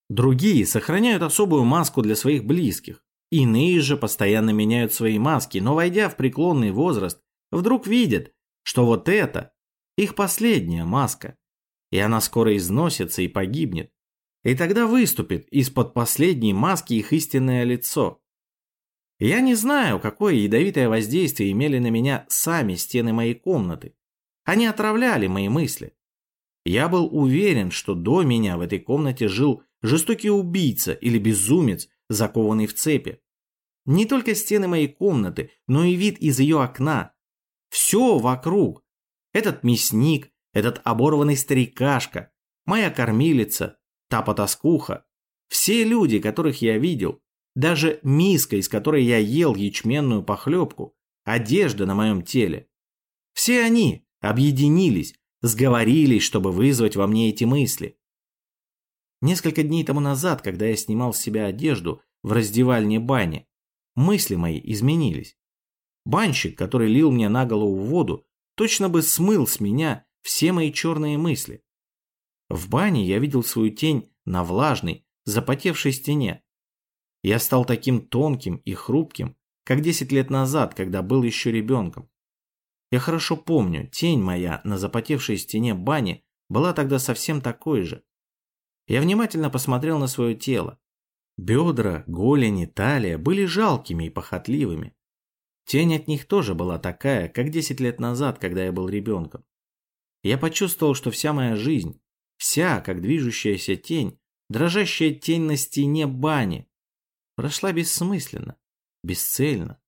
Другие сохраняют особую маску для своих близких. Иные же постоянно меняют свои маски, но войдя в преклонный возраст, вдруг видят, что вот это их последняя маска, и она скоро износится и погибнет. И тогда выступит из-под последней маски их истинное лицо. Я не знаю, какое ядовитое воздействие имели на меня сами стены моей комнаты. Они отравляли мои мысли. Я был уверен, что до меня в этой комнате жил жестокий убийца или безумец, закованный в цепи. Не только стены моей комнаты, но и вид из ее окна. Все вокруг. Этот мясник, этот оборванный старикашка, моя кормилица, та потаскуха. Все люди, которых я видел, даже миска, из которой я ел ячменную похлебку, одежда на моем теле. Все они объединились, сговорились, чтобы вызвать во мне эти мысли. Несколько дней тому назад, когда я снимал с себя одежду в раздевальне бани, мысли мои изменились. Банщик, который лил мне на голову воду, точно бы смыл с меня все мои черные мысли. В бане я видел свою тень на влажной, запотевшей стене. Я стал таким тонким и хрупким, как десять лет назад, когда был еще ребенком. Я хорошо помню, тень моя на запотевшей стене бани была тогда совсем такой же. Я внимательно посмотрел на свое тело. Бедра, голени, талия были жалкими и похотливыми. Тень от них тоже была такая, как десять лет назад, когда я был ребенком. Я почувствовал, что вся моя жизнь, вся, как движущаяся тень, дрожащая тень на стене бани, прошла бессмысленно, бесцельно.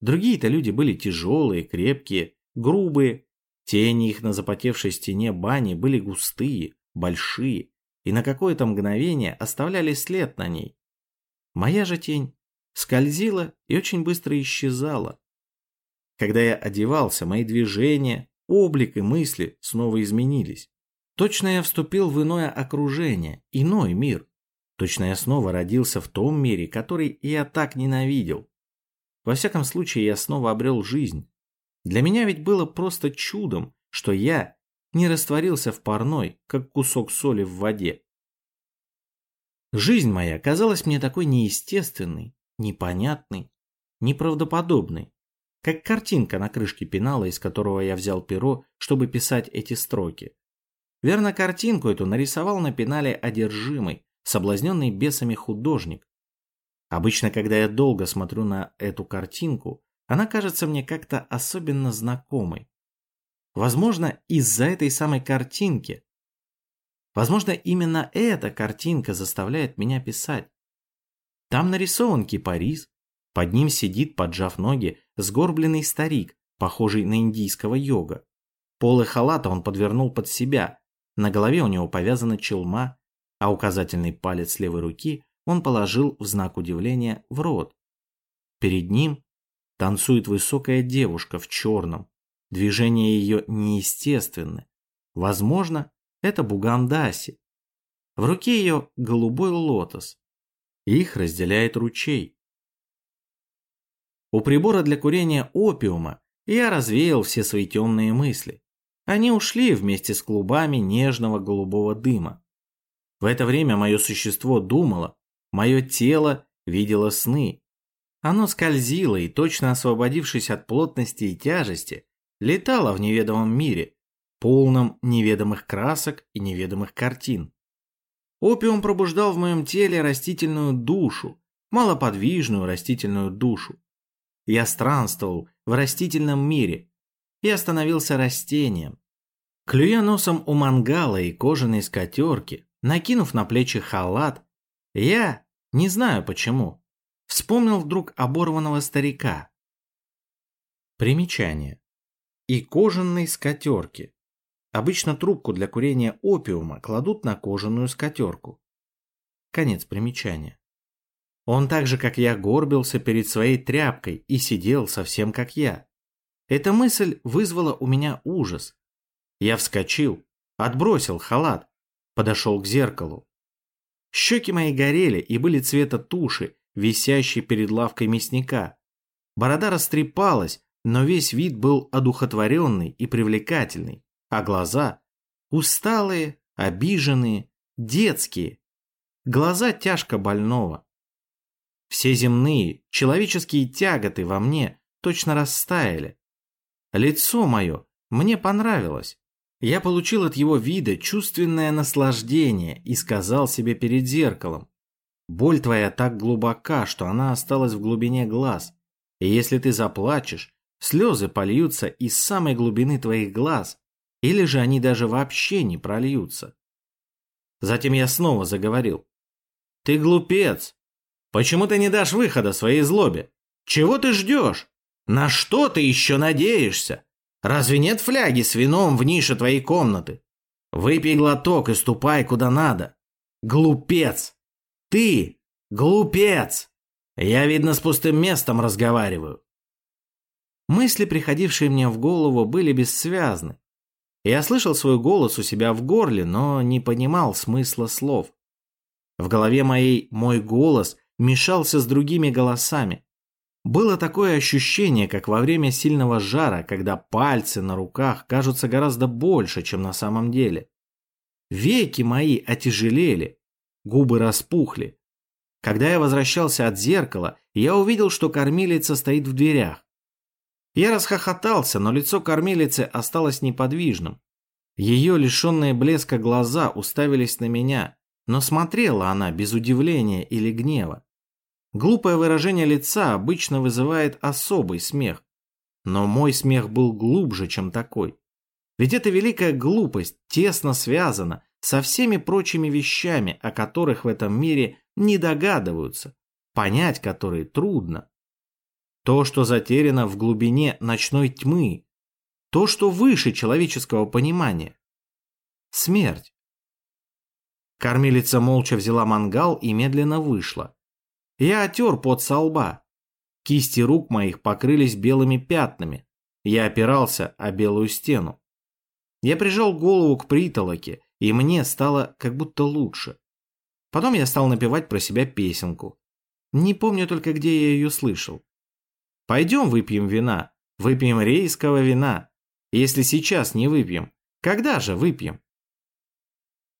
Другие-то люди были тяжелые, крепкие, грубые. Тени их на запотевшей стене бани были густые, большие, и на какое-то мгновение оставляли след на ней. Моя же тень скользила и очень быстро исчезала. Когда я одевался, мои движения, облик и мысли снова изменились. Точно я вступил в иное окружение, иной мир. Точно я снова родился в том мире, который я так ненавидел. Во всяком случае, я снова обрел жизнь. Для меня ведь было просто чудом, что я не растворился в парной, как кусок соли в воде. Жизнь моя казалась мне такой неестественной, непонятной, неправдоподобной, как картинка на крышке пенала, из которого я взял перо, чтобы писать эти строки. Верно, картинку эту нарисовал на пенале одержимый, соблазненный бесами художник, Обычно, когда я долго смотрю на эту картинку, она кажется мне как-то особенно знакомой. Возможно, из-за этой самой картинки. Возможно, именно эта картинка заставляет меня писать. Там нарисован кипарис, под ним сидит, поджав ноги, сгорбленный старик, похожий на индийского йога. Полы халата он подвернул под себя, на голове у него повязана челма, а указательный палец левой руки он положил в знак удивления в рот. Перед ним танцует высокая девушка в черном. Движения ее неестественны. Возможно, это Бугандаси. В руке ее голубой лотос. Их разделяет ручей. У прибора для курения опиума я развеял все свои темные мысли. Они ушли вместе с клубами нежного голубого дыма. В это время мое существо думало, Мое тело видело сны. Оно скользило и, точно освободившись от плотности и тяжести, летало в неведомом мире, полном неведомых красок и неведомых картин. Опиум пробуждал в моем теле растительную душу, малоподвижную растительную душу. Я странствовал в растительном мире и становился растением. Клюя носом у мангала и кожаной скатерки, накинув на плечи халат, я, не знаю почему, вспомнил вдруг оборванного старика. Примечание. И кожаной скатерки. Обычно трубку для курения опиума кладут на кожаную скатерку. Конец примечания. Он так же, как я, горбился перед своей тряпкой и сидел совсем как я. Эта мысль вызвала у меня ужас. Я вскочил, отбросил халат, подошел к зеркалу. Щеки мои горели и были цвета туши, висящей перед лавкой мясника. Борода растрепалась, но весь вид был одухотворенный и привлекательный а глаза усталые, обиженные, детские. Глаза тяжко больного. Все земные, человеческие тяготы во мне точно растаяли. Лицо мое мне понравилось. Я получил от его вида чувственное наслаждение и сказал себе перед зеркалом. Боль твоя так глубока, что она осталась в глубине глаз. И если ты заплачешь, слезы польются из самой глубины твоих глаз, или же они даже вообще не прольются. Затем я снова заговорил. «Ты глупец! Почему ты не дашь выхода своей злобе? Чего ты ждешь? На что ты еще надеешься? Разве нет фляги с вином в нише твоей комнаты? Выпей глоток и ступай куда надо. Глупец! Ты глупец! Я, видно, с пустым местом разговариваю». Мысли, приходившие мне в голову, были бессвязны. Я слышал свой голос у себя в горле, но не понимал смысла слов. В голове моей мой голос мешался с другими голосами. Было такое ощущение, как во время сильного жара, когда пальцы на руках кажутся гораздо больше, чем на самом деле. Веки мои отяжелели, губы распухли. Когда я возвращался от зеркала, я увидел, что кормилица стоит в дверях. Я расхохотался, но лицо кормилицы осталось неподвижным. Ее лишенные блеска глаза уставились на меня, но смотрела она без удивления или гнева. Глупое выражение лица обычно вызывает особый смех, но мой смех был глубже, чем такой. Ведь эта великая глупость тесно связана со всеми прочими вещами, о которых в этом мире не догадываются, понять которые трудно. То, что затеряно в глубине ночной тьмы, то, что выше человеческого понимания. Смерть. Кормилица молча взяла мангал и медленно вышла. Я отер пот со лба. Кисти рук моих покрылись белыми пятнами. Я опирался о белую стену. Я прижал голову к притолоке, и мне стало как будто лучше. Потом я стал напевать про себя песенку. Не помню только, где я ее слышал. Пойдем выпьем вина. Выпьем рейского вина. Если сейчас не выпьем, когда же выпьем?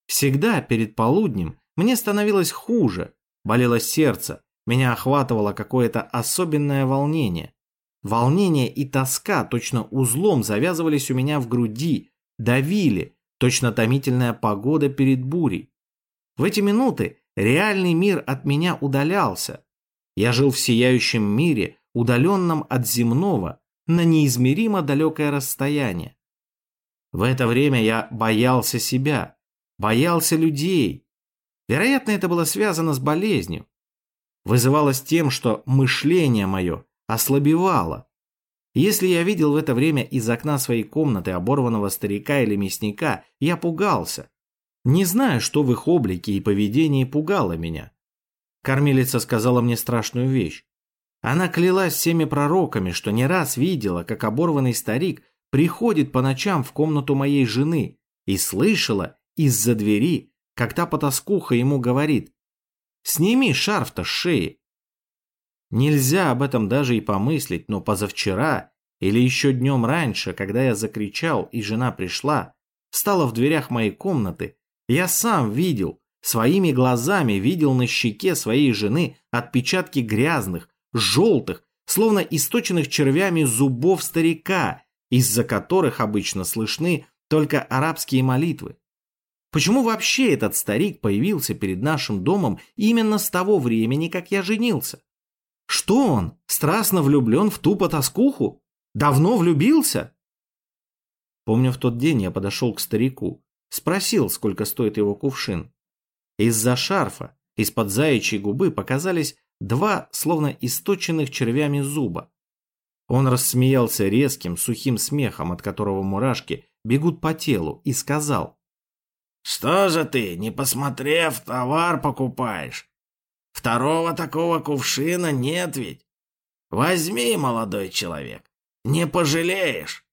Всегда перед полуднем мне становилось хуже, болело сердце, меня охватывало какое-то особенное волнение. Волнение и тоска точно узлом завязывались у меня в груди, давили, точно томительная погода перед бурей. В эти минуты реальный мир от меня удалялся. Я жил в сияющем мире, удаленном от земного, на неизмеримо далекое расстояние. В это время я боялся себя, боялся людей. Вероятно, это было связано с болезнью. Вызывалось тем, что мышление мое ослабевало. Если я видел в это время из окна своей комнаты оборванного старика или мясника, я пугался. Не знаю, что в их облике и поведении пугало меня. Кормилица сказала мне страшную вещь. Она клялась всеми пророками, что не раз видела, как оборванный старик приходит по ночам в комнату моей жены и слышала из-за двери, как та потаскуха ему говорит «Сними шарф-то с шеи». Нельзя об этом даже и помыслить, но позавчера или еще днем раньше, когда я закричал и жена пришла, встала в дверях моей комнаты, я сам видел, своими глазами видел на щеке своей жены отпечатки грязных, желтых, словно источенных червями зубов старика, из-за которых обычно слышны только арабские молитвы. Почему вообще этот старик появился перед нашим домом именно с того времени, как я женился? Что он, страстно влюблен в ту потаскуху? Давно влюбился? Помню, в тот день я подошел к старику, спросил, сколько стоит его кувшин. Из-за шарфа, из-под заячьей губы показались два, словно источенных червями зуба. Он рассмеялся резким, сухим смехом, от которого мурашки бегут по телу, и сказал. «Что же ты, не посмотрев, товар покупаешь? Второго такого кувшина нет ведь. Возьми, молодой человек, не пожалеешь».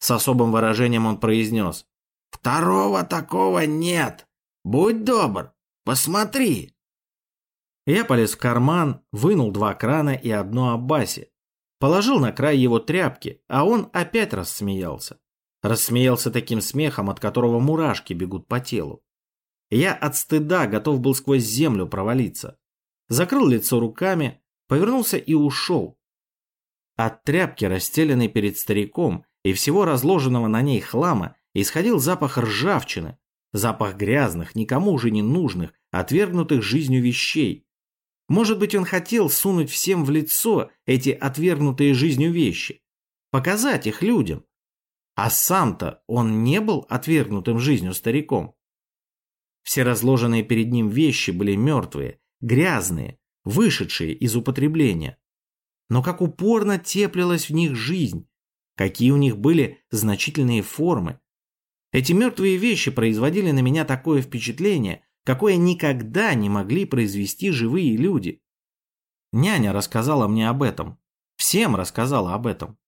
С особым выражением он произнес. «Второго такого нет. Будь добр, посмотри». Я полез в карман, вынул два крана и одно аббаси. Положил на край его тряпки, а он опять рассмеялся. Рассмеялся таким смехом, от которого мурашки бегут по телу. Я от стыда готов был сквозь землю провалиться. Закрыл лицо руками, повернулся и ушел. От тряпки, расстеленной перед стариком, и всего разложенного на ней хлама, исходил запах ржавчины, запах грязных, никому уже не нужных, отвергнутых жизнью вещей, может быть, он хотел сунуть всем в лицо эти отвергнутые жизнью вещи, показать их людям. А сам-то он не был отвергнутым жизнью стариком. Все разложенные перед ним вещи были мертвые, грязные, вышедшие из употребления. Но как упорно теплилась в них жизнь, какие у них были значительные формы. Эти мертвые вещи производили на меня такое впечатление, какое никогда не могли произвести живые люди. Няня рассказала мне об этом. Всем рассказала об этом.